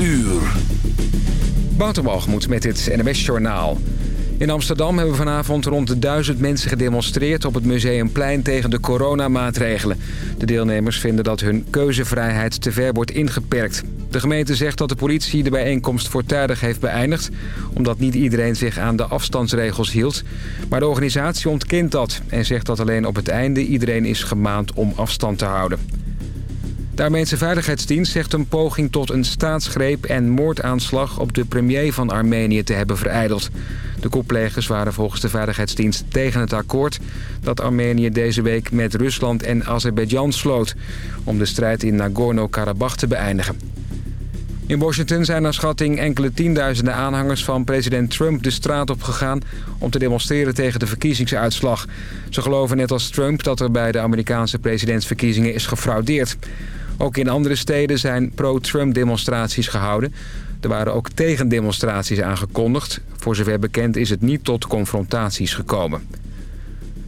uur. Waterbalgemoed met het NWS Journaal. In Amsterdam hebben vanavond rond de duizend mensen gedemonstreerd... op het Museumplein tegen de coronamaatregelen. De deelnemers vinden dat hun keuzevrijheid te ver wordt ingeperkt. De gemeente zegt dat de politie de bijeenkomst voortijdig heeft beëindigd... omdat niet iedereen zich aan de afstandsregels hield. Maar de organisatie ontkent dat en zegt dat alleen op het einde... iedereen is gemaand om afstand te houden. De Armeense Veiligheidsdienst zegt een poging tot een staatsgreep en moordaanslag op de premier van Armenië te hebben vereideld. De koeplegers waren volgens de Veiligheidsdienst tegen het akkoord dat Armenië deze week met Rusland en Azerbeidzjan sloot om de strijd in Nagorno-Karabakh te beëindigen. In Washington zijn naar schatting enkele tienduizenden aanhangers van president Trump de straat op gegaan om te demonstreren tegen de verkiezingsuitslag. Ze geloven net als Trump dat er bij de Amerikaanse presidentsverkiezingen is gefraudeerd. Ook in andere steden zijn pro-Trump demonstraties gehouden. Er waren ook tegendemonstraties aangekondigd. Voor zover bekend is het niet tot confrontaties gekomen.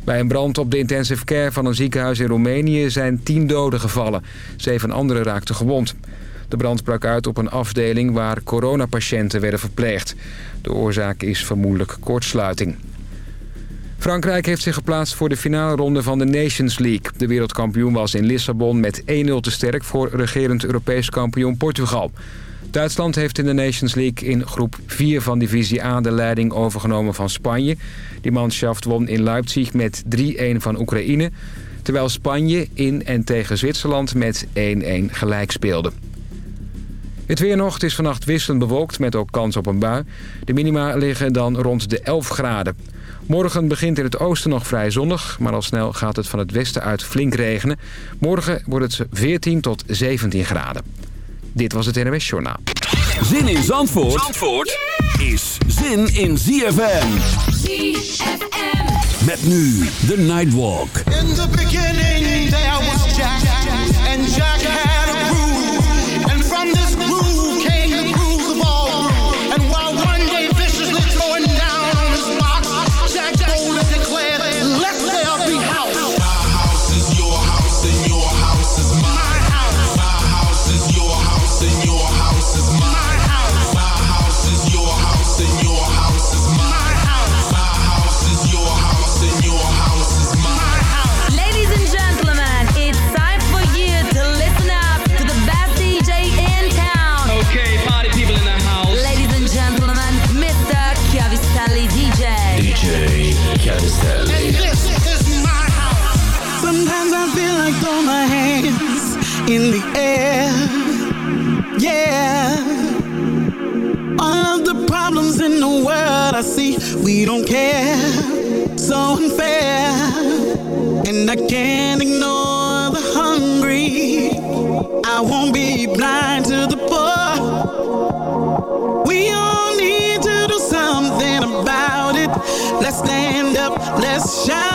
Bij een brand op de intensive care van een ziekenhuis in Roemenië zijn tien doden gevallen. Zeven anderen raakten gewond. De brand brak uit op een afdeling waar coronapatiënten werden verpleegd. De oorzaak is vermoedelijk kortsluiting. Frankrijk heeft zich geplaatst voor de finale ronde van de Nations League. De wereldkampioen was in Lissabon met 1-0 te sterk voor regerend Europees kampioen Portugal. Duitsland heeft in de Nations League in groep 4 van divisie A de leiding overgenomen van Spanje. Die manschaft won in Leipzig met 3-1 van Oekraïne. Terwijl Spanje in en tegen Zwitserland met 1-1 gelijk speelde. Het weer nog, is vannacht wisselend bewolkt met ook kans op een bui. De minima liggen dan rond de 11 graden. Morgen begint in het oosten nog vrij zonnig, maar al snel gaat het van het westen uit flink regenen. Morgen wordt het 14 tot 17 graden. Dit was het NWS Journaal. Zin in Zandvoort, Zandvoort is zin in ZFM. ZFM. Met nu de Nightwalk. In the beginning there I can't ignore the hungry. I won't be blind to the poor. We all need to do something about it. Let's stand up, let's shout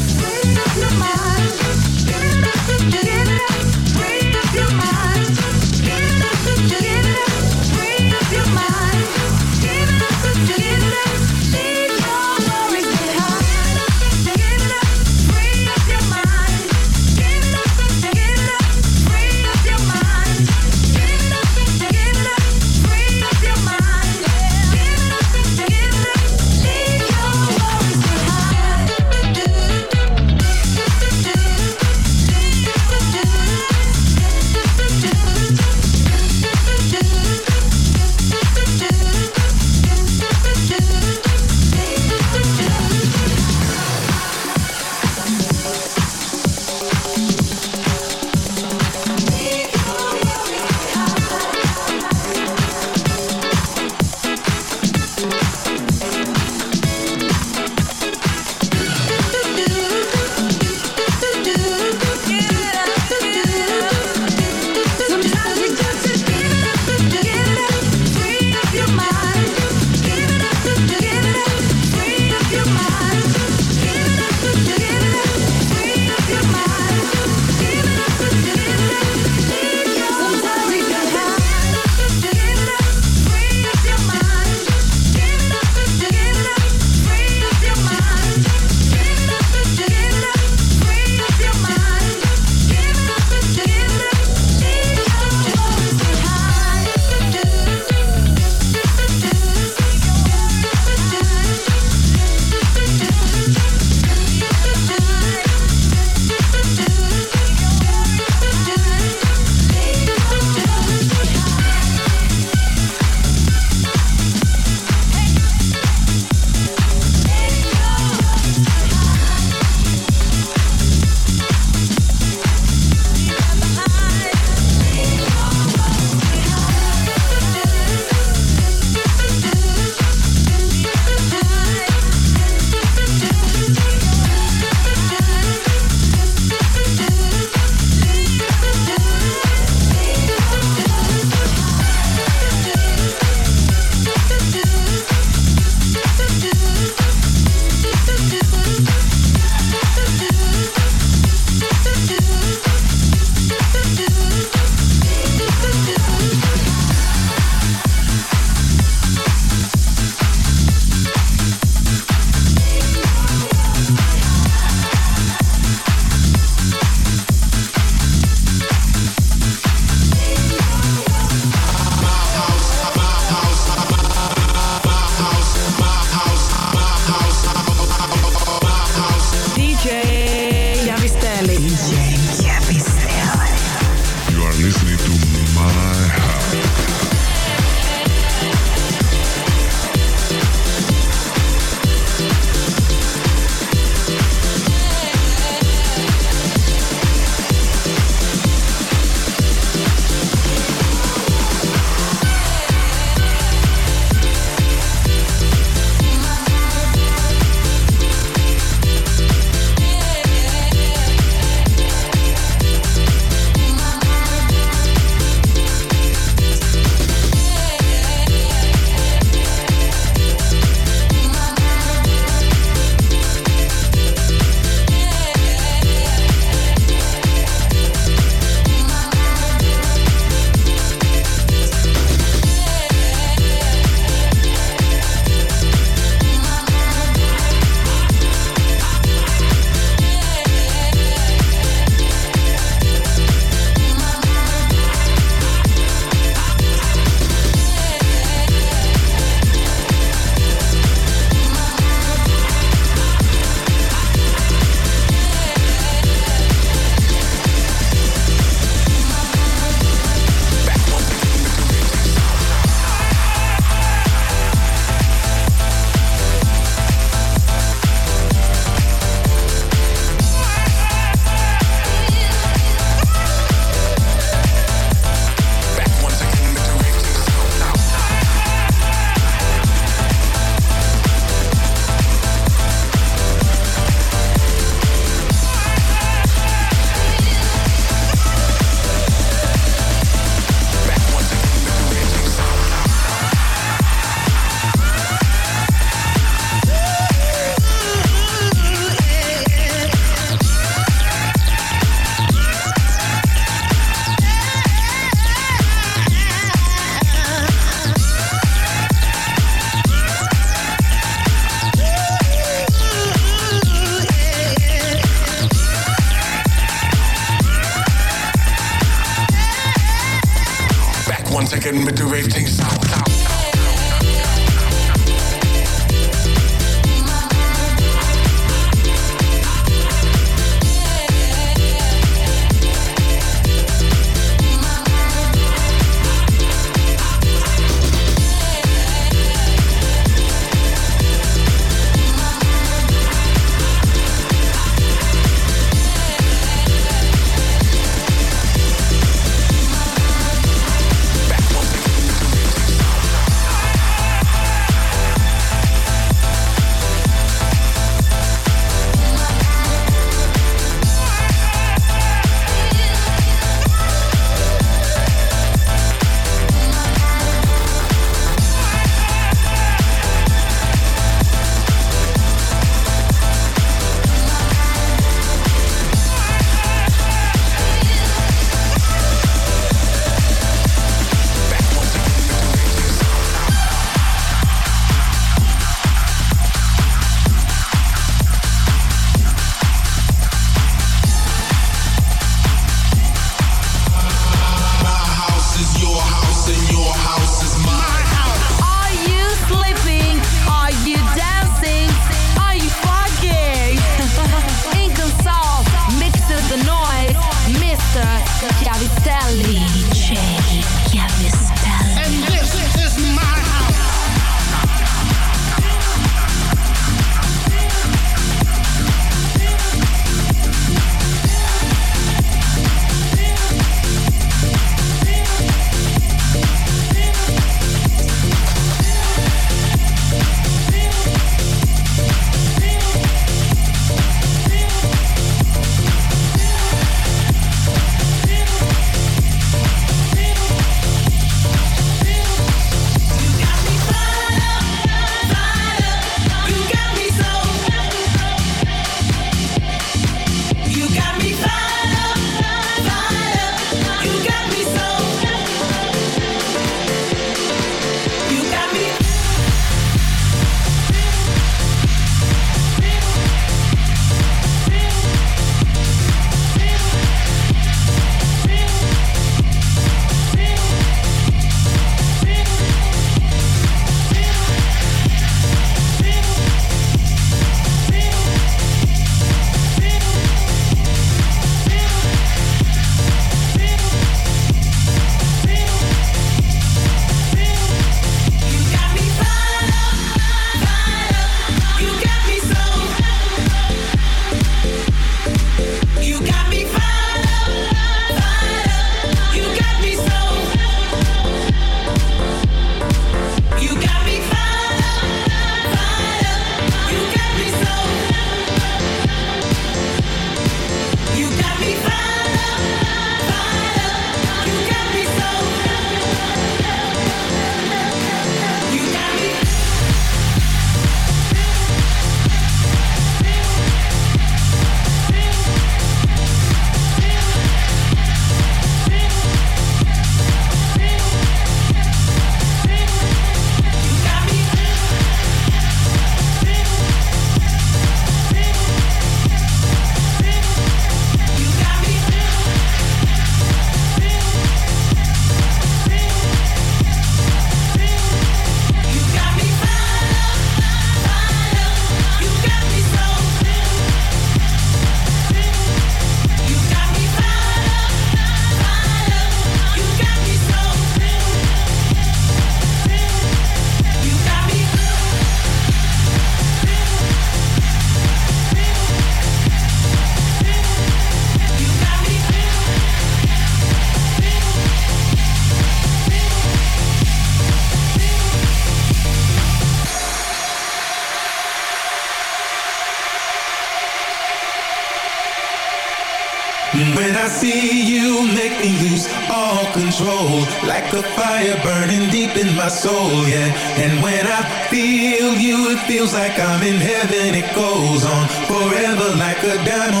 like a fire burning deep in my soul, yeah. And when I feel you, it feels like I'm in heaven. It goes on forever like a diamond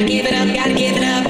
Gotta give it up, gotta give it up.